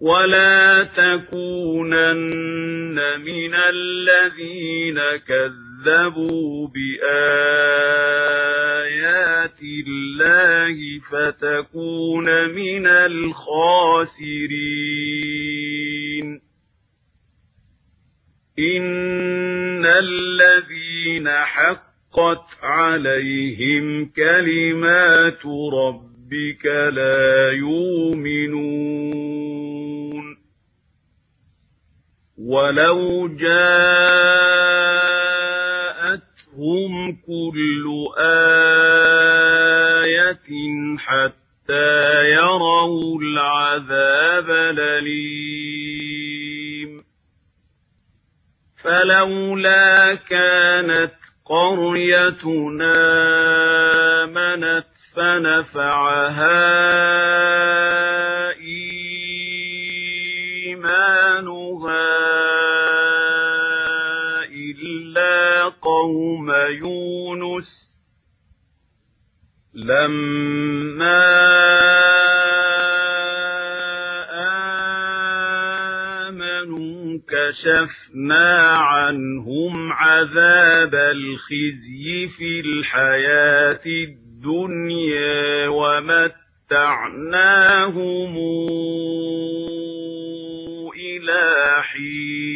ولا تكونن من الذين كذبوا بآيات الله فتكون وَلَوْ جَاءَتْهُمْ كُلُّ آيَةٍ حَتَّى يَرَوْا الْعَذَابَ لليم فَلَوْلَا كَانَتْ قَرْيَتُنَا آمَنَتْ فَنَفَعَهَا قوم يونس لما آمنوا كشفنا عنهم عذاب الخزي في الحياة الدنيا ومتعناهم إلى حين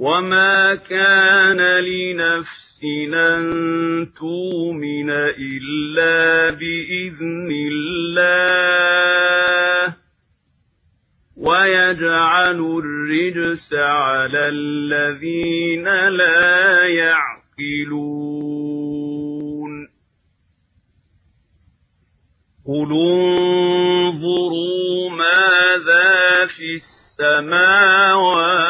وما كان لنفس أن تؤمن إلا بإذن الله ويجعل الرجس على الذين لا يعقلون قل انظروا ماذا في السماوات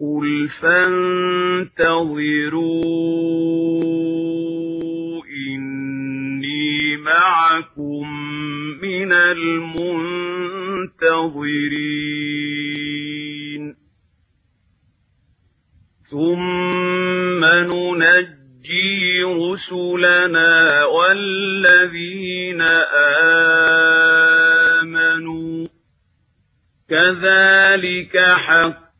قُلْ فَانْتَظِرُوا إِنِّي مَعَكُمْ مِنَ الْمُنْتَظِرِينَ ثُمَّ نُنَجِّي رُسُلَنَا وَالَّذِينَ آمَنُوا كَذَلِكَ حق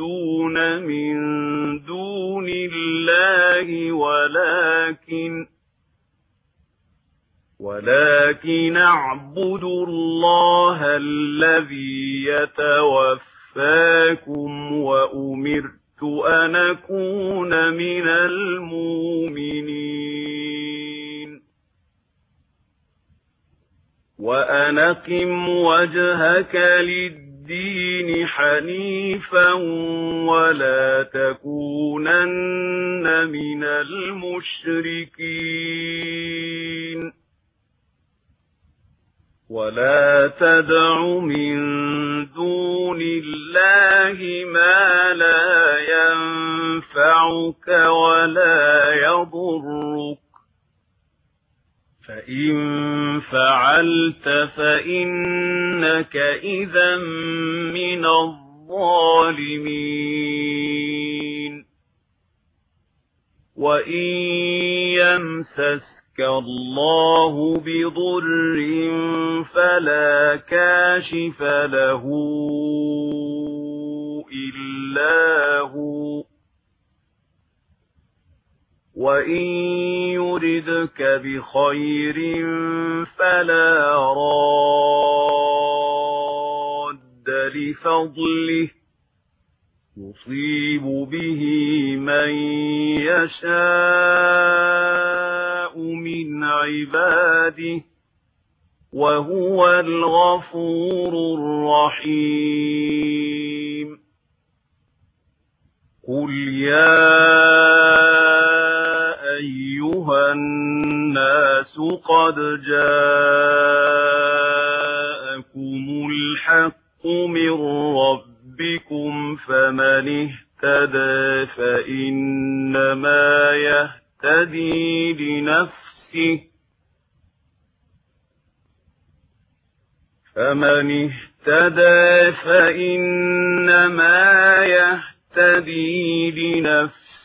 يعبدون من دون الله ولكن ولكن اعبد الله الذي يتوفاكم وأمرت أن أكون من المؤمنين وأنقم وجهك للدين الدين حنيفا ولا تكونن من المشركين. ولا تدع من دون الله ما لا ينفعك ولا يضرك. فإن فَعَلْتَ فَإِنَّكَ إِذًا مِنَ الظَّالِمِينَ. وَإِن يَمْسَسْكَ اللَّهُ بِضُرٍّ فَلَا كَاشِفَ لَهُ إِلَّا هُوَ. وَإِن يُرِدْكَ بِخَيْرٍ فَلَا رَادَّ لِفَضْلِهِ يُصِيبُ بِهِ مَن يَشَاءُ مِنْ عِبَادِهِ وَهُوَ الْغَفُورُ الرَّحِيمُ قُلْ يَا الناس قد جاءكم الحق من ربكم فمن اهتدى فإنما يهتدي لنفسه فمن اهتدى فإنما يهتدي لنفسه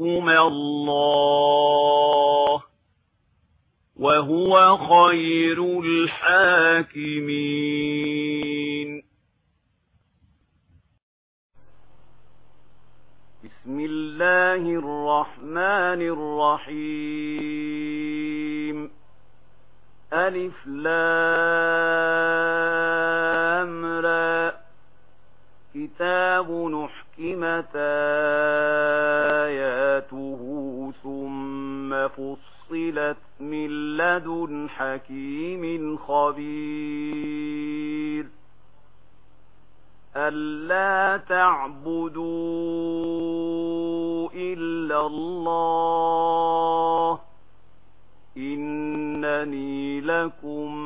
يحكم الله وهو خير الحاكمين بسم الله الرحمن الرحيم ألف لام كتاب نحكمتان حكيم خبير. ألا تعبدوا إلا الله. إنني لكم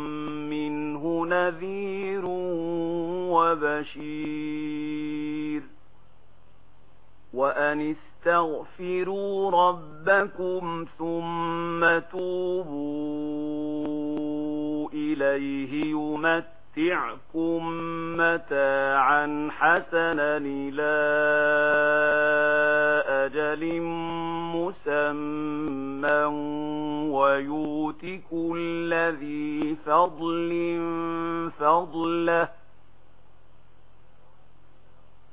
منه نذير وبشير. وأن استغفروا ربكم ثم توبوا إليه يمتعكم متاعا حسنا إلى أجل مسمى ويوتك الذي فضل فضله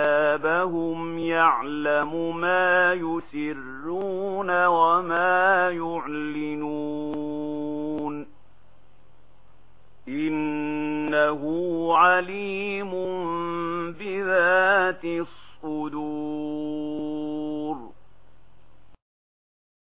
حسابهم يعلم ما يسرون وما يعلنون إنه عليم بذات الصُّدُورِ